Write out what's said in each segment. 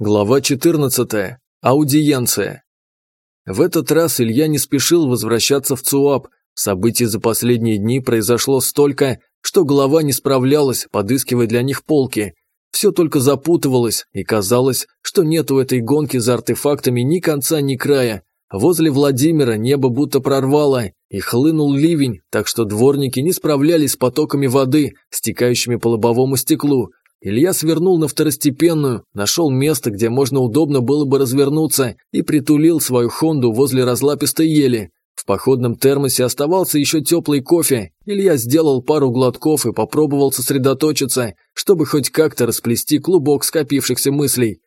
Глава 14. Аудиенция. В этот раз Илья не спешил возвращаться в ЦУАП. Событий за последние дни произошло столько, что голова не справлялась, подыскивая для них полки. Все только запутывалось, и казалось, что нет у этой гонки за артефактами ни конца, ни края. Возле Владимира небо будто прорвало, и хлынул ливень, так что дворники не справлялись с потоками воды, стекающими по лобовому стеклу, Илья свернул на второстепенную, нашел место, где можно удобно было бы развернуться, и притулил свою Хонду возле разлапистой ели. В походном термосе оставался еще теплый кофе. Илья сделал пару глотков и попробовал сосредоточиться, чтобы хоть как-то расплести клубок скопившихся мыслей.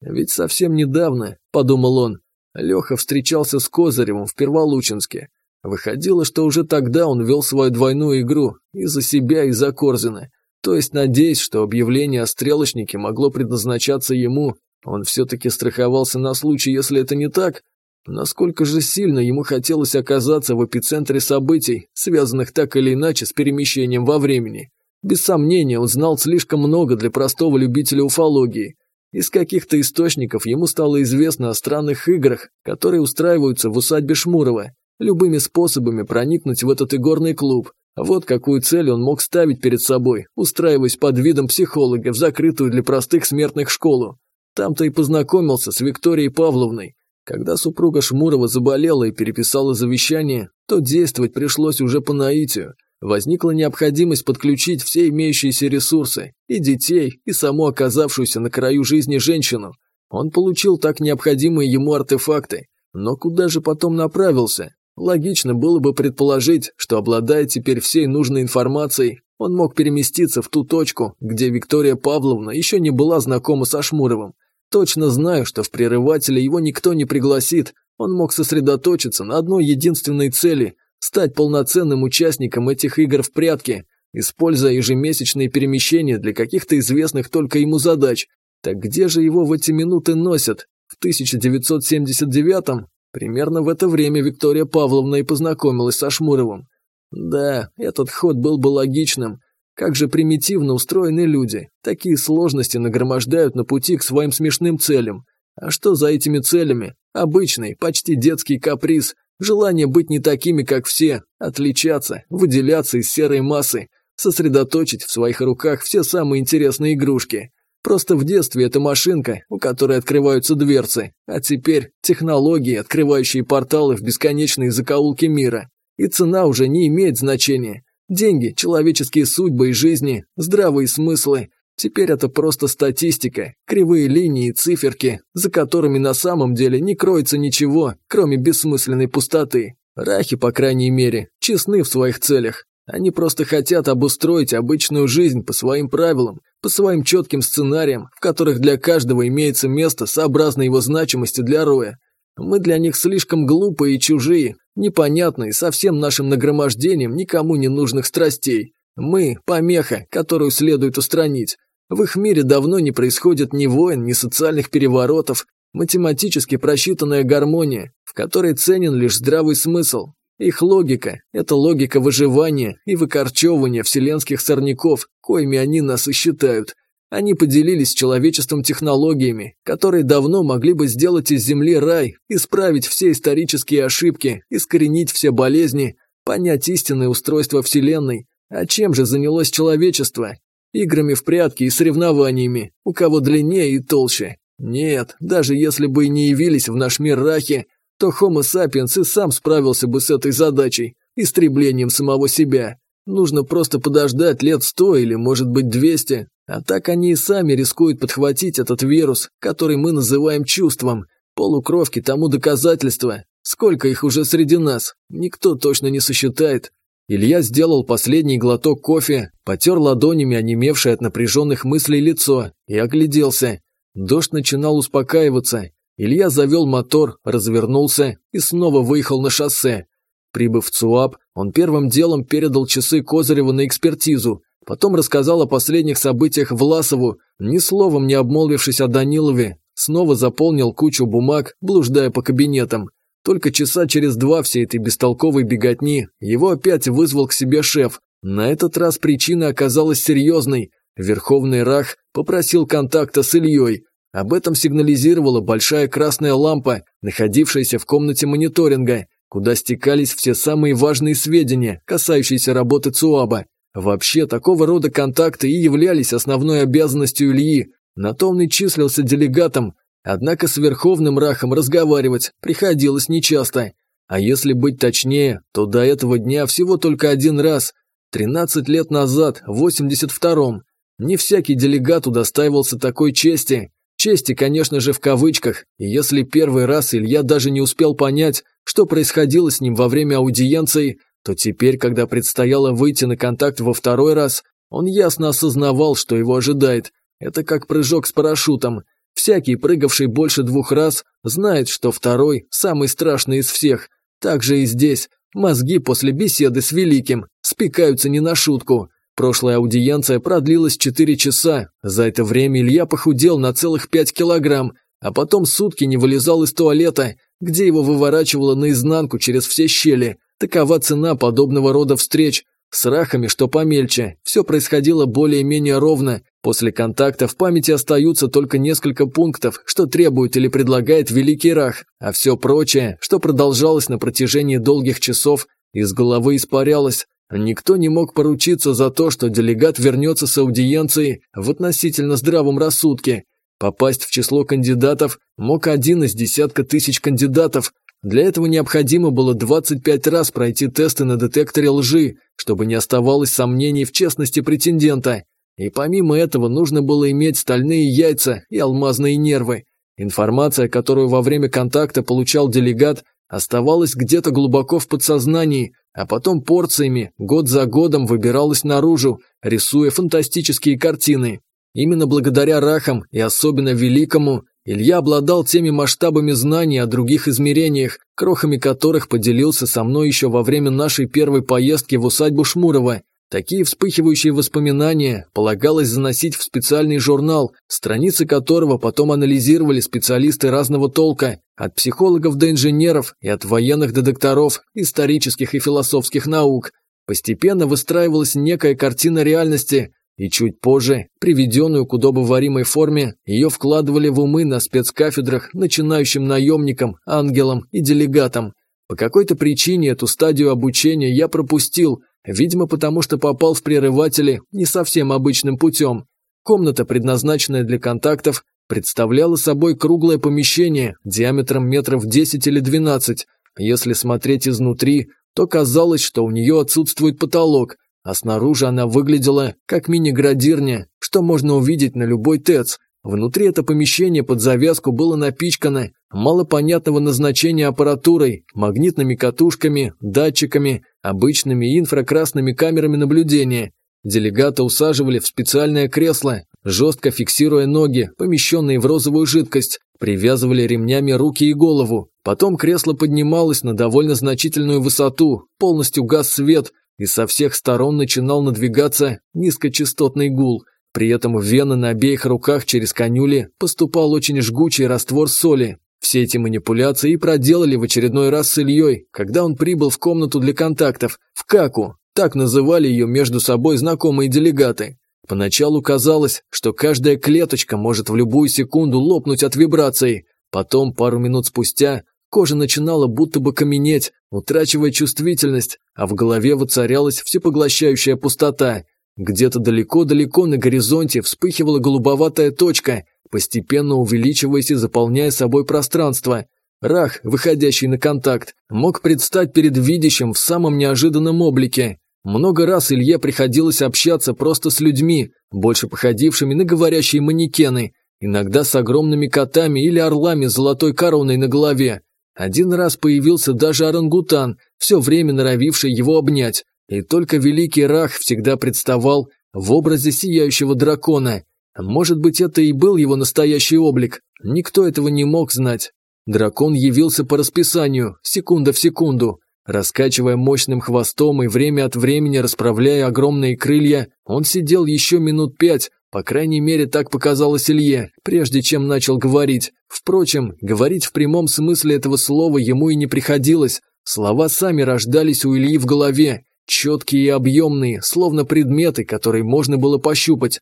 «Ведь совсем недавно», – подумал он, – Леха встречался с Козыревым в Перволучинске. Выходило, что уже тогда он вел свою двойную игру и за себя, и за Корзина. То есть, надеясь, что объявление о стрелочнике могло предназначаться ему, он все-таки страховался на случай, если это не так. Насколько же сильно ему хотелось оказаться в эпицентре событий, связанных так или иначе с перемещением во времени. Без сомнения, он знал слишком много для простого любителя уфологии. Из каких-то источников ему стало известно о странных играх, которые устраиваются в усадьбе Шмурова, любыми способами проникнуть в этот игорный клуб, вот какую цель он мог ставить перед собой, устраиваясь под видом психолога в закрытую для простых смертных школу. Там-то и познакомился с Викторией Павловной. Когда супруга Шмурова заболела и переписала завещание, то действовать пришлось уже по наитию. Возникла необходимость подключить все имеющиеся ресурсы, и детей, и саму оказавшуюся на краю жизни женщину. Он получил так необходимые ему артефакты. Но куда же потом направился? Логично было бы предположить, что обладая теперь всей нужной информацией, он мог переместиться в ту точку, где Виктория Павловна еще не была знакома со Шмуровым. Точно знаю, что в прерывателе его никто не пригласит, он мог сосредоточиться на одной единственной цели – стать полноценным участником этих игр в прятки, используя ежемесячные перемещения для каких-то известных только ему задач. Так где же его в эти минуты носят? В 1979-м? Примерно в это время Виктория Павловна и познакомилась со Шмуровым. Да, этот ход был бы логичным. Как же примитивно устроены люди. Такие сложности нагромождают на пути к своим смешным целям. А что за этими целями? Обычный, почти детский каприз. Желание быть не такими, как все. Отличаться, выделяться из серой массы. Сосредоточить в своих руках все самые интересные игрушки. Просто в детстве это машинка, у которой открываются дверцы, а теперь технологии, открывающие порталы в бесконечные закоулки мира. И цена уже не имеет значения. Деньги, человеческие судьбы и жизни, здравые смыслы. Теперь это просто статистика, кривые линии и циферки, за которыми на самом деле не кроется ничего, кроме бессмысленной пустоты. Рахи, по крайней мере, честны в своих целях. Они просто хотят обустроить обычную жизнь по своим правилам, по своим четким сценариям, в которых для каждого имеется место сообразно его значимости для Роя. Мы для них слишком глупые и чужие, непонятные со всем нашим нагромождением никому не нужных страстей. Мы – помеха, которую следует устранить. В их мире давно не происходит ни войн, ни социальных переворотов, математически просчитанная гармония, в которой ценен лишь здравый смысл, их логика – это логика выживания и выкорчевывания вселенских сорняков, коими они нас и считают. Они поделились с человечеством технологиями, которые давно могли бы сделать из Земли рай, исправить все исторические ошибки, искоренить все болезни, понять истинное устройство Вселенной. А чем же занялось человечество? Играми в прятки и соревнованиями, у кого длиннее и толще. Нет, даже если бы и не явились в наш мир рахи, то Homo sapiens и сам справился бы с этой задачей, истреблением самого себя. Нужно просто подождать лет сто или, может быть, двести, а так они и сами рискуют подхватить этот вирус, который мы называем чувством. Полукровки тому доказательство. Сколько их уже среди нас? Никто точно не сосчитает. Илья сделал последний глоток кофе, потер ладонями онемевшее от напряженных мыслей лицо и огляделся. Дождь начинал успокаиваться, Илья завел мотор, развернулся и снова выехал на шоссе. Прибыв в ЦУАП, он первым делом передал часы Козырева на экспертизу, потом рассказал о последних событиях Власову, ни словом не обмолвившись о Данилове, снова заполнил кучу бумаг, блуждая по кабинетам. Только часа через два всей этой бестолковой беготни его опять вызвал к себе шеф. На этот раз причина оказалась серьезной. Верховный Рах попросил контакта с Ильей, Об этом сигнализировала большая красная лампа, находившаяся в комнате мониторинга, куда стекались все самые важные сведения, касающиеся работы ЦУАБа. Вообще, такого рода контакты и являлись основной обязанностью Ильи. На то он и числился делегатом, однако с Верховным Рахом разговаривать приходилось нечасто. А если быть точнее, то до этого дня всего только один раз, 13 лет назад, в 82-м. Не всякий делегат удостаивался такой чести. Чести, конечно же, в кавычках, и если первый раз Илья даже не успел понять, что происходило с ним во время аудиенции, то теперь, когда предстояло выйти на контакт во второй раз, он ясно осознавал, что его ожидает. Это как прыжок с парашютом. Всякий, прыгавший больше двух раз, знает, что второй – самый страшный из всех. Так же и здесь. Мозги после беседы с Великим спекаются не на шутку. Прошлая аудиенция продлилась 4 часа. За это время Илья похудел на целых 5 килограмм, а потом сутки не вылезал из туалета, где его выворачивало наизнанку через все щели. Такова цена подобного рода встреч. С рахами, что помельче, все происходило более-менее ровно. После контакта в памяти остаются только несколько пунктов, что требует или предлагает Великий Рах, а все прочее, что продолжалось на протяжении долгих часов, из головы испарялось. Никто не мог поручиться за то, что делегат вернется с аудиенцией в относительно здравом рассудке. Попасть в число кандидатов мог один из десятка тысяч кандидатов, для этого необходимо было 25 раз пройти тесты на детекторе лжи, чтобы не оставалось сомнений в честности претендента. И помимо этого нужно было иметь стальные яйца и алмазные нервы. Информация, которую во время контакта получал делегат, оставалась где-то глубоко в подсознании, а потом порциями, год за годом выбиралась наружу, рисуя фантастические картины. Именно благодаря рахам и особенно великому Илья обладал теми масштабами знаний о других измерениях, крохами которых поделился со мной еще во время нашей первой поездки в усадьбу Шмурова. Такие вспыхивающие воспоминания полагалось заносить в специальный журнал, страницы которого потом анализировали специалисты разного толка, от психологов до инженеров и от военных до докторов, исторических и философских наук. Постепенно выстраивалась некая картина реальности, и чуть позже, приведенную к удобоваримой форме, ее вкладывали в умы на спецкафедрах начинающим наемникам, ангелам и делегатам. По какой-то причине эту стадию обучения я пропустил, видимо потому что попал в прерыватели не совсем обычным путем. Комната, предназначенная для контактов, представляла собой круглое помещение диаметром метров 10 или 12. Если смотреть изнутри, то казалось, что у нее отсутствует потолок, а снаружи она выглядела как мини-градирня, что можно увидеть на любой ТЭЦ. Внутри это помещение под завязку было напичкано малопонятного назначения аппаратурой, магнитными катушками, датчиками, обычными инфракрасными камерами наблюдения. Делегата усаживали в специальное кресло, жестко фиксируя ноги, помещенные в розовую жидкость, привязывали ремнями руки и голову. Потом кресло поднималось на довольно значительную высоту, полностью газ свет, и со всех сторон начинал надвигаться низкочастотный гул. При этом в вены на обеих руках через конюли поступал очень жгучий раствор соли. Все эти манипуляции и проделали в очередной раз с Ильей, когда он прибыл в комнату для контактов, в Каку. Так называли ее между собой знакомые делегаты. Поначалу казалось, что каждая клеточка может в любую секунду лопнуть от вибраций. Потом, пару минут спустя, Кожа начинала будто бы каменеть, утрачивая чувствительность, а в голове воцарялась всепоглощающая пустота. Где-то далеко-далеко на горизонте вспыхивала голубоватая точка, постепенно увеличиваясь и заполняя собой пространство. Рах, выходящий на контакт, мог предстать перед видящим в самом неожиданном облике. Много раз Илье приходилось общаться просто с людьми, больше походившими на говорящие манекены, иногда с огромными котами или орлами с золотой короной на голове. Один раз появился даже орангутан, все время норовивший его обнять, и только великий Рах всегда представал в образе сияющего дракона. Может быть, это и был его настоящий облик, никто этого не мог знать. Дракон явился по расписанию, секунда в секунду. Раскачивая мощным хвостом и время от времени расправляя огромные крылья, он сидел еще минут пять, по крайней мере, так показалось Илье, прежде чем начал говорить. Впрочем, говорить в прямом смысле этого слова ему и не приходилось. Слова сами рождались у Ильи в голове, четкие и объемные, словно предметы, которые можно было пощупать.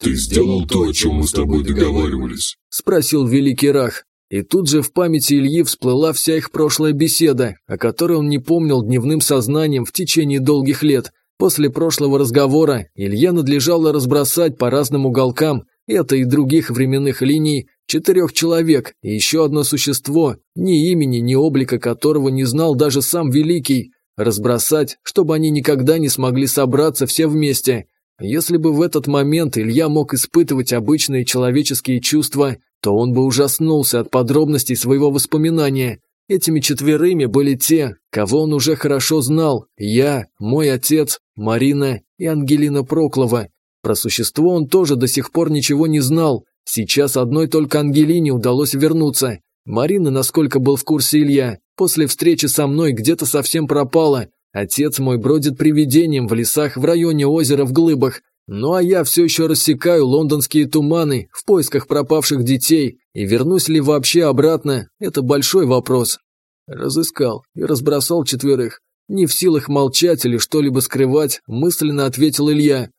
«Ты сделал то, о чем мы с тобой договаривались?» – спросил Великий Рах. И тут же в памяти Ильи всплыла вся их прошлая беседа, о которой он не помнил дневным сознанием в течение долгих лет. После прошлого разговора Илья надлежало разбросать по разным уголкам это и других временных линий четырех человек и еще одно существо, ни имени, ни облика которого не знал даже сам Великий, разбросать, чтобы они никогда не смогли собраться все вместе. Если бы в этот момент Илья мог испытывать обычные человеческие чувства, то он бы ужаснулся от подробностей своего воспоминания. Этими четверыми были те, кого он уже хорошо знал – я, мой отец, Марина и Ангелина Проклова. Про существо он тоже до сих пор ничего не знал. Сейчас одной только Ангелине удалось вернуться. Марина, насколько был в курсе Илья, после встречи со мной где-то совсем пропала. Отец мой бродит привидением в лесах в районе озера в Глыбах. Ну а я все еще рассекаю лондонские туманы в поисках пропавших детей, и вернусь ли вообще обратно – это большой вопрос. Разыскал и разбросал четверых. Не в силах молчать или что-либо скрывать, мысленно ответил Илья.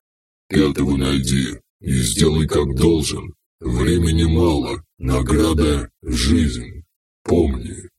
«Пятого найди и сделай как должен. Времени мало, награда – жизнь. Помни».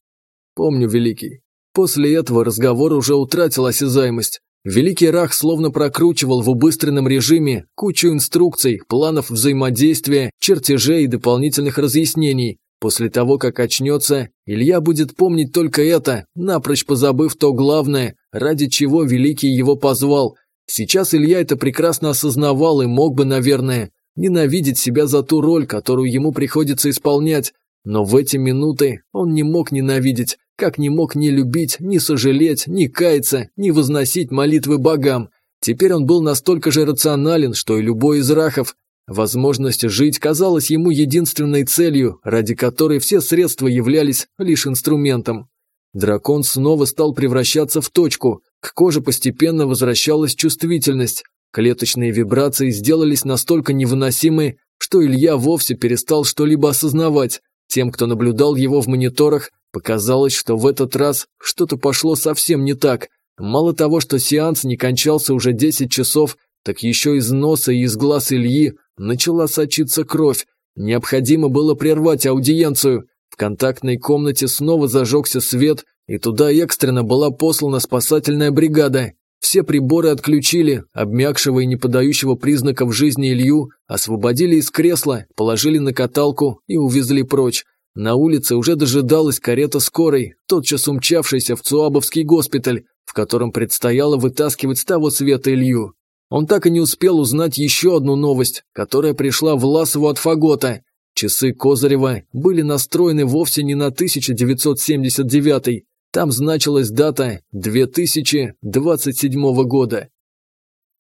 «Помню, Великий». После этого разговор уже утратил осязаемость. Великий Рах словно прокручивал в убыстренном режиме кучу инструкций, планов взаимодействия, чертежей и дополнительных разъяснений. После того, как очнется, Илья будет помнить только это, напрочь позабыв то главное, ради чего Великий его позвал. Сейчас Илья это прекрасно осознавал и мог бы, наверное, ненавидеть себя за ту роль, которую ему приходится исполнять. Но в эти минуты он не мог ненавидеть, как не мог ни любить, ни сожалеть, ни каяться, ни возносить молитвы богам. Теперь он был настолько же рационален, что и любой из рахов. Возможность жить казалась ему единственной целью, ради которой все средства являлись лишь инструментом. Дракон снова стал превращаться в точку, к коже постепенно возвращалась чувствительность. Клеточные вибрации сделались настолько невыносимы, что Илья вовсе перестал что-либо осознавать. Тем, кто наблюдал его в мониторах, Показалось, что в этот раз что-то пошло совсем не так. Мало того, что сеанс не кончался уже 10 часов, так еще из носа и из глаз Ильи начала сочиться кровь. Необходимо было прервать аудиенцию. В контактной комнате снова зажегся свет, и туда экстренно была послана спасательная бригада. Все приборы отключили, обмякшего и не подающего признаков жизни Илью освободили из кресла, положили на каталку и увезли прочь. На улице уже дожидалась карета скорой, тотчас умчавшаяся в Цуабовский госпиталь, в котором предстояло вытаскивать с того света Илью. Он так и не успел узнать еще одну новость, которая пришла в Ласову от Фагота. Часы Козырева были настроены вовсе не на 1979 там значилась дата 2027 года.